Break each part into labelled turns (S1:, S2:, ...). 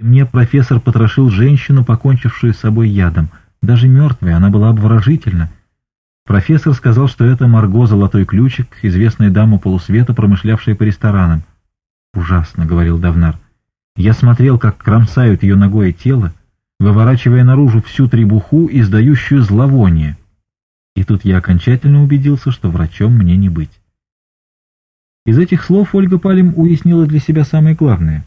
S1: Мне профессор потрошил женщину, покончившую с собой ядом. Даже мертвая, она была обворожительна. Профессор сказал, что это Марго Золотой Ключик, известная дама полусвета, промышлявшая по ресторанам. «Ужасно», — говорил Давнар. «Я смотрел, как кромсают ее ногое тело, выворачивая наружу всю требуху, издающую зловоние. И тут я окончательно убедился, что врачом мне не быть». Из этих слов Ольга Палим уяснила для себя самое главное.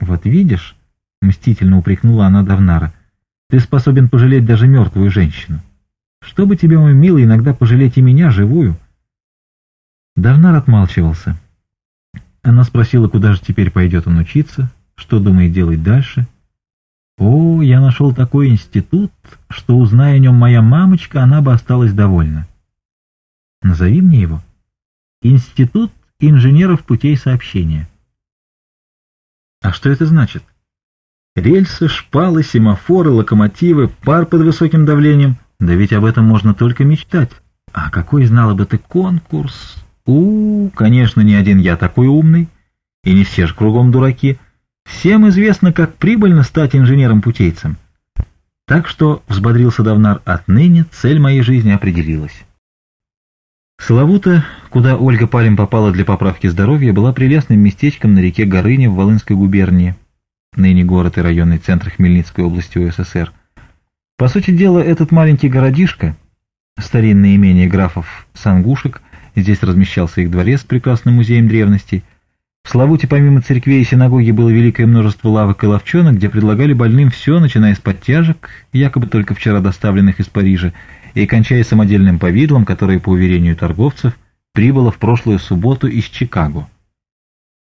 S1: «Вот видишь», — мстительно упрекнула она Давнара, — «ты способен пожалеть даже мертвую женщину. Что бы тебе, мой милый, иногда пожалеть и меня, живую?» Давнар отмалчивался. Она спросила, куда же теперь пойдет он учиться, что думает делать дальше. «О, я нашел такой институт, что, узная о нем моя мамочка, она бы осталась довольна». «Назови мне его». «Институт инженеров путей сообщения». А что это значит? Рельсы, шпалы, семафоры, локомотивы, пар под высоким давлением. Да ведь об этом можно только мечтать. А какой знала бы ты конкурс? у, -у конечно, не один я такой умный. И не все ж кругом дураки. Всем известно, как прибыльно стать инженером-путейцем. Так что, — взбодрился Давнар, — отныне цель моей жизни определилась. Славута, куда Ольга Палим попала для поправки здоровья, была прелестным местечком на реке Горыне в Волынской губернии, ныне город и районный центр Хмельницкой области УССР. По сути дела, этот маленький городишко, старинное имение графов Сангушек, здесь размещался их дворец с прекрасным музеем древностей, в Славуте помимо церквей и синагоги было великое множество лавок и ловчонок, где предлагали больным все, начиная с подтяжек, якобы только вчера доставленных из Парижа, и кончая самодельным повидлом, которое, по уверению торговцев, прибыло в прошлую субботу из Чикаго.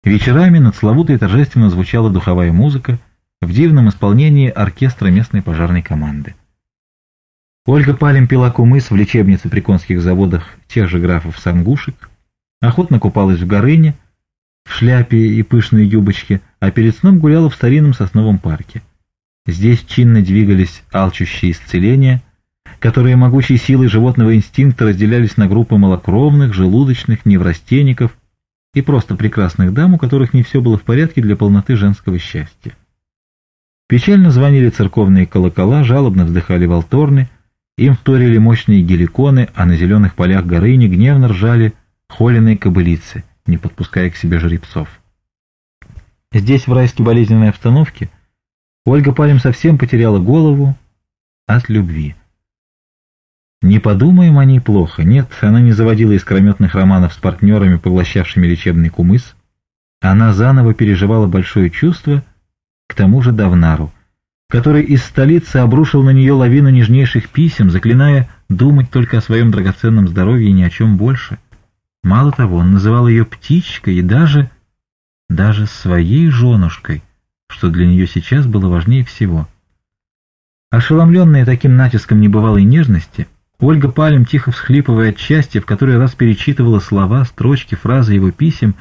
S1: Вечерами над Славутой торжественно звучала духовая музыка в дивном исполнении оркестра местной пожарной команды. Ольга Палем пила кумыс в лечебнице при конских заводах тех же графов Сангушек, охотно купалась в горыне, в шляпе и пышной юбочке, а перед сном гуляла в старинном сосновом парке. Здесь чинно двигались алчущие исцеления – которые могучей силой животного инстинкта разделялись на группы малокровных, желудочных, неврастенников и просто прекрасных дам, у которых не все было в порядке для полноты женского счастья. Печально звонили церковные колокола, жалобно вздыхали волторны, им вторили мощные геликоны, а на зеленых полях горыни гневно ржали холеные кобылицы, не подпуская к себе жеребцов. Здесь, в райской болезненной обстановке, Ольга Палем совсем потеряла голову от любви. Не подумаем о ней плохо. Нет, она не заводила искрометных романов с партнерами, поглощавшими лечебный кумыс. Она заново переживала большое чувство, к тому же Давнару, который из столицы обрушил на нее лавину нежнейших писем, заклиная думать только о своем драгоценном здоровье и ни о чем больше. Мало того, он называл ее птичкой и даже... даже своей женушкой, что для нее сейчас было важнее всего. Ошеломленная таким натиском небывалой нежности, Ольга Палем, тихо всхлипывая от счастья, в который раз перечитывала слова, строчки, фразы его писем,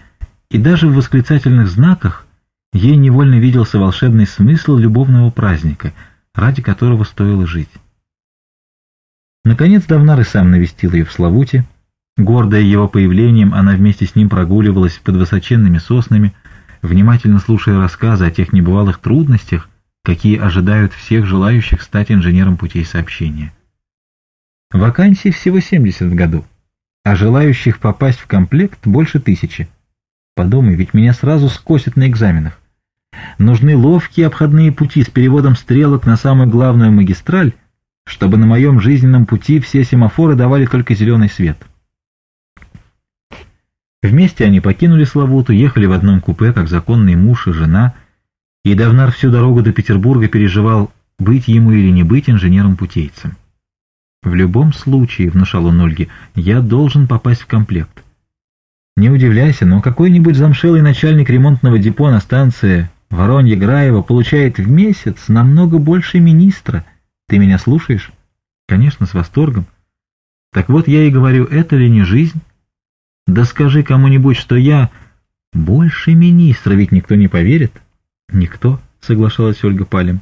S1: и даже в восклицательных знаках ей невольно виделся волшебный смысл любовного праздника, ради которого стоило жить. Наконец Давнар и сам навестил ее в Славуте. Гордая его появлением, она вместе с ним прогуливалась под высоченными соснами, внимательно слушая рассказы о тех небывалых трудностях, какие ожидают всех желающих стать инженером путей сообщения. Вакансий всего 70 в году, а желающих попасть в комплект больше тысячи. Подумай, ведь меня сразу скосят на экзаменах. Нужны ловкие обходные пути с переводом стрелок на самую главную магистраль, чтобы на моем жизненном пути все семафоры давали только зеленый свет. Вместе они покинули Славуту, ехали в одном купе, как законный муж и жена, и Давнар всю дорогу до Петербурга переживал, быть ему или не быть инженером-путейцем. «В любом случае», — внушал он Ольге, — «я должен попасть в комплект». «Не удивляйся, но какой-нибудь замшелый начальник ремонтного депо на станции Воронья Граева получает в месяц намного больше министра. Ты меня слушаешь?» «Конечно, с восторгом». «Так вот я и говорю, это ли не жизнь?» «Да скажи кому-нибудь, что я...» «Больше министра, ведь никто не поверит». «Никто», — соглашалась Ольга Палем.